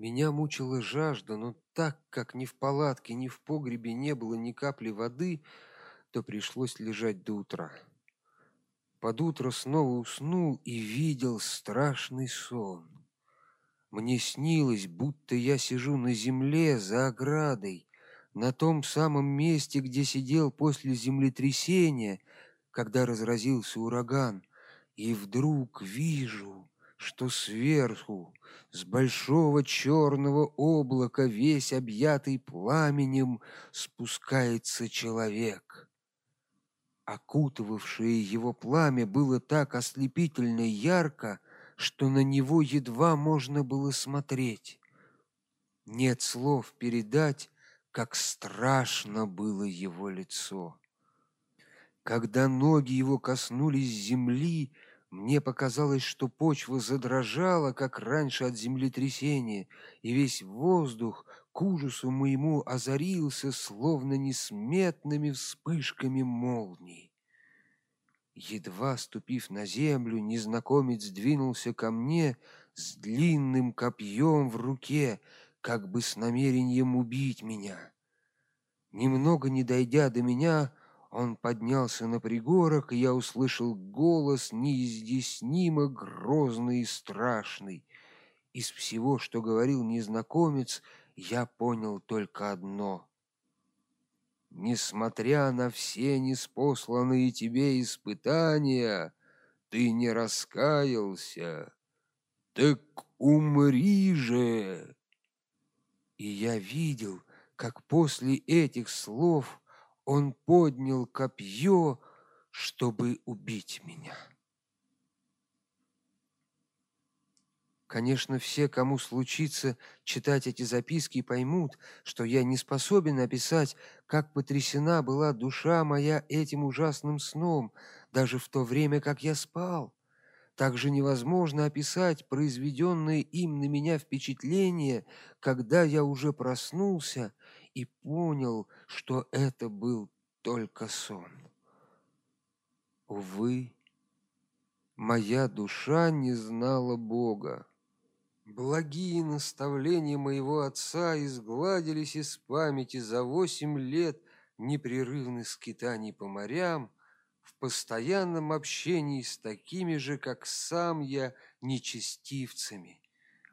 Меня мучила жажда, но так как ни в палатке, ни в погребе не было ни капли воды, то пришлось лежать до утра. Под утро снова уснул и видел страшный сон. Мне снилось, будто я сижу на земле за оградой, на том самом месте, где сидел после землетрясения, когда разразился ураган, и вдруг вижу, что сверху, с большого черного облака, весь объятый пламенем, спускается человек. Окутывавшее его пламя было так ослепительно ярко, что на него едва можно было смотреть. Нет слов передать, как страшно было его лицо. Когда ноги его коснулись земли, мне показалось, что почва задрожала, как раньше от землетрясения, и весь воздух к ужасу моему озарился, словно несметными вспышками молний. Едва ступив на землю, незнакомец двинулся ко мне с длинным копьем в руке, как бы с намерением убить меня. Немного не дойдя до меня, он поднялся на пригорок, и я услышал голос неизъяснимо грозный и страшный. Из всего, что говорил незнакомец, я понял только одно: несмотря на все неспосланные тебе испытания, ты не раскаялся. Так умри же. И я видел, как после этих слов он поднял копье, чтобы убить меня. Конечно, все, кому случится читать эти записки, поймут, что я не способен описать, как потрясена была душа моя этим ужасным сном, даже в то время, как я спал. Также невозможно описать произведенное им на меня впечатление, когда я уже проснулся и понял, что это был только сон. Увы, моя душа не знала Бога. Благие наставления моего отца изгладились из памяти за восемь лет непрерывных скитаний по морям в постоянном общении с такими же, как сам я, нечестивцами,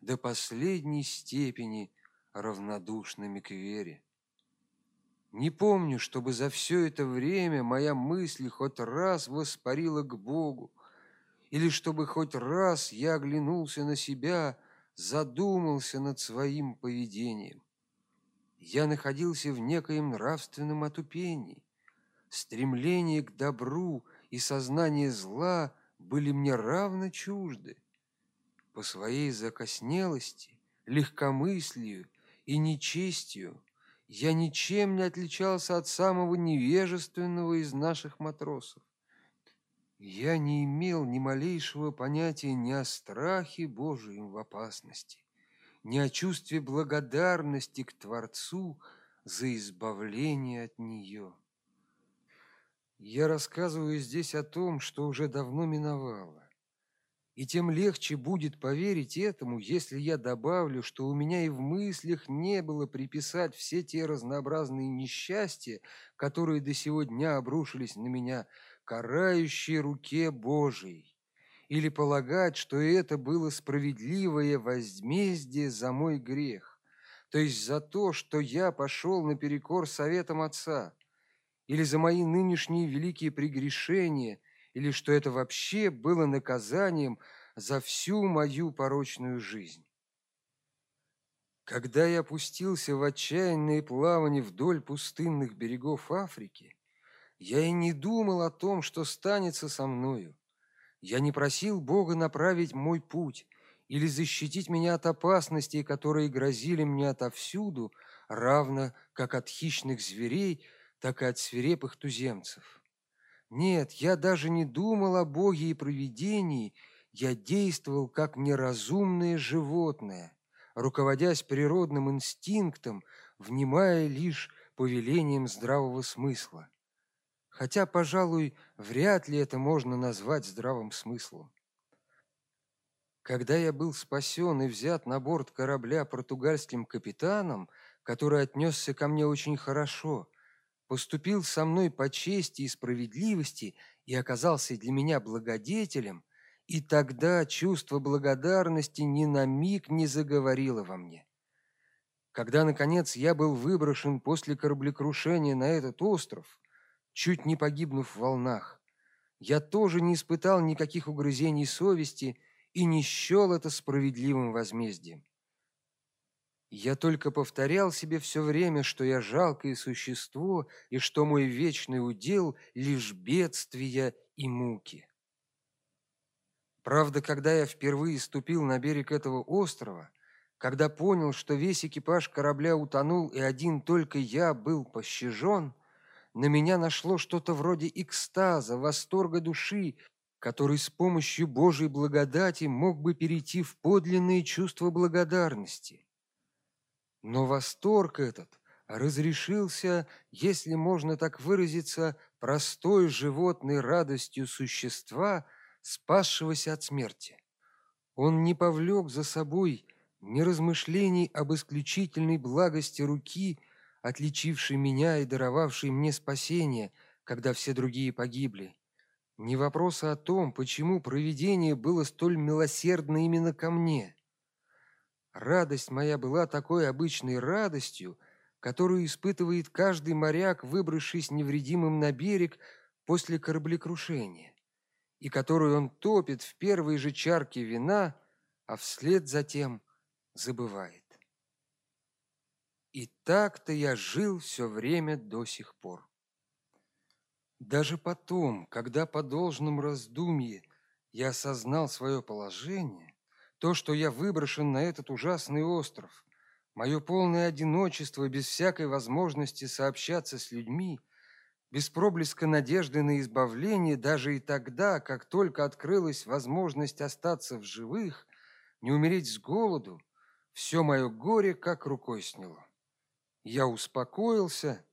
до последней степени равнодушными к вере. Не помню, чтобы за все это время моя мысль хоть раз воспарила к Богу, или чтобы хоть раз я оглянулся на себя, задумался над своим поведением. Я находился в некоем нравственном отупении. Стремление к добру и сознание зла были мне равно чужды. По своей закоснелости, легкомыслию и нечестию я ничем не отличался от самого невежественного из наших матросов. Я не имел ни малейшего понятия ни о страхе Божьем в опасности, ни о чувстве благодарности к Творцу за избавление от нее. Я рассказываю здесь о том, что уже давно миновало. И тем легче будет поверить этому, если я добавлю, что у меня и в мыслях не было приписать все те разнообразные несчастья, которые до сего дня обрушились на меня, карающей руке Божией, или полагать, что это было справедливое возмездие за мой грех, то есть за то, что я пошел наперекор советам отца, или за мои нынешние великие прегрешения – или что это вообще было наказанием за всю мою порочную жизнь. Когда я опустился в отчаянные плавания вдоль пустынных берегов Африки, я и не думал о том, что станется со мною. Я не просил Бога направить мой путь или защитить меня от опасностей, которые грозили мне отовсюду, равно как от хищных зверей, так и от свирепых туземцев. Нет, я даже не думал о Боге и провидении, я действовал как неразумное животное, руководясь природным инстинктом, внимая лишь повелениям здравого смысла. Хотя, пожалуй, вряд ли это можно назвать здравым смыслом. Когда я был спасен и взят на борт корабля португальским капитаном, который отнесся ко мне очень хорошо, поступил со мной по чести и справедливости и оказался для меня благодетелем, и тогда чувство благодарности ни на миг не заговорило во мне. Когда наконец я был выброшен после кораблекрушения на этот остров, чуть не погибнув в волнах, я тоже не испытал никаких угрызений совести и не счел это справедливым возмездием. Я только повторял себе все время, что я жалкое существо и что мой вечный удел лишь бедствия и муки. Правда, когда я впервые ступил на берег этого острова, когда понял, что весь экипаж корабля утонул и один только я был пощажен, на меня нашло что-то вроде экстаза, восторга души который с помощью Божьей благодати мог бы перейти в подлинные чувства благодарности. Но восторг этот разрешился, если можно так выразиться, простой животной радостью существа, спасшегося от смерти. Он не повлек за собой ни размышлений об исключительной благости руки, отличившей меня и даровавшей мне спасение, когда все другие погибли, не вопроса о том, почему провидение было столь милосердно именно ко мне. Радость моя была такой обычной радостью, которую испытывает каждый моряк, выбравшись невредимым на берег после кораблекрушения, и которую он топит в первой же чарке вина, а вслед за тем забывает. И так-то я жил все время до сих пор. Даже потом, когда по должном раздумье я осознал свое положение, то, что я выброшен на этот ужасный остров, мое полное одиночество без всякой возможности сообщаться с людьми, без проблеска надежды на избавление, даже и тогда, как только открылась возможность остаться в живых, не умереть с голоду, все мое горе как рукой сняло. Я успокоился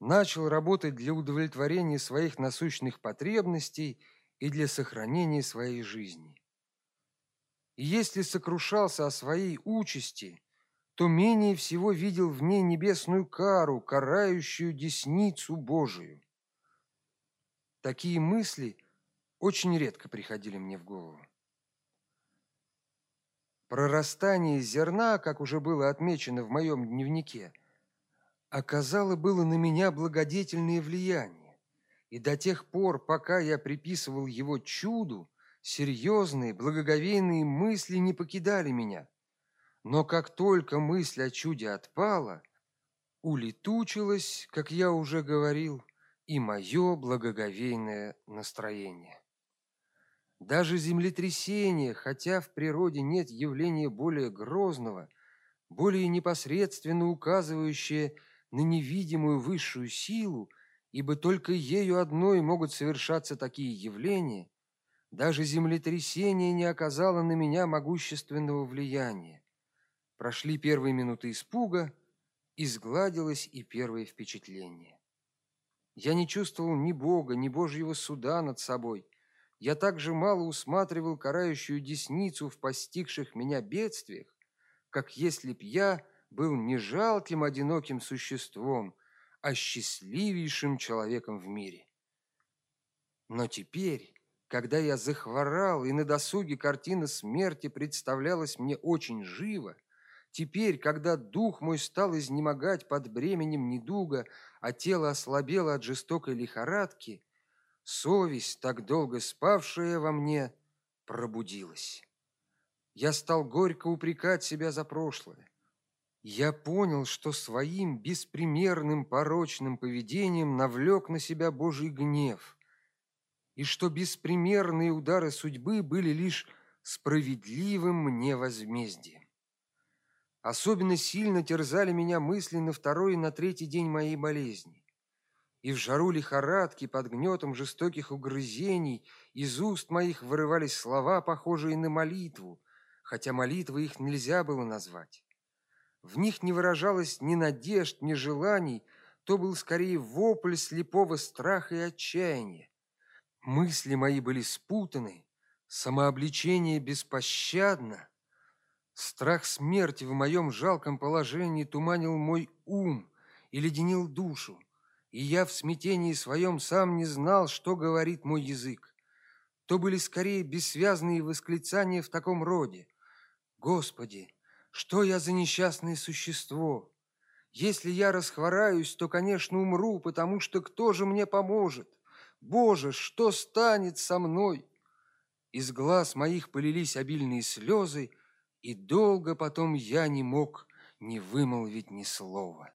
начал работать для удовлетворения своих насущных потребностей и для сохранения своей жизни. И если сокрушался о своей участи, то менее всего видел в ней небесную кару, карающую десницу Божию. Такие мысли очень редко приходили мне в голову. Прорастание зерна, как уже было отмечено в моем дневнике, оказало было на меня благодетельное влияние, и до тех пор, пока я приписывал его чуду, серьезные, благоговейные мысли не покидали меня. Но как только мысль о чуде отпала, улетучилось, как я уже говорил, и мое благоговейное настроение. Даже землетрясение, хотя в природе нет явления более грозного, более непосредственно указывающее на невидимую высшую силу, ибо только ею одной могут совершаться такие явления, даже землетрясение не оказало на меня могущественного влияния. Прошли первые минуты испуга, и сгладилось и первое впечатление. Я не чувствовал ни Бога, ни Божьего суда над собой. Я также мало усматривал карающую десницу в постигших меня бедствиях, как если б я был не жалким одиноким существом, а счастливейшим человеком в мире. Но теперь, когда я захворал и на досуге картина смерти представлялась мне очень живо, теперь, когда дух мой стал изнемогать под бременем недуга, а тело ослабело от жестокой лихорадки, совесть, так долго спавшая во мне, пробудилась. Я стал горько упрекать себя за прошлое. Я понял, что своим беспримерным порочным поведением навлек на себя Божий гнев, и что беспримерные удары судьбы были лишь справедливым мне возмездием. Особенно сильно терзали меня мысли на второй и на третий день моей болезни. И в жару лихорадки под гнетом жестоких угрызений из уст моих вырывались слова, похожие на молитву, хотя молитвой их нельзя было назвать. В них не выражалось ни надежд, ни желаний, то был скорее вопль слепого страха и отчаяния. Мысли мои были спутаны, Самообличение беспощадно. Страх смерти в моем жалком положении туманил мой ум и леденил душу, и я в смятении своем сам не знал, что говорит мой язык. То были скорее бессвязные восклицания в таком роде. «Господи, что я за несчастное существо? Если я расхвораюсь, то, конечно, умру, потому что кто же мне поможет? Боже, что станет со мной?» Из глаз моих полились обильные слезы, и долго потом я не мог не вымолвить ни слова.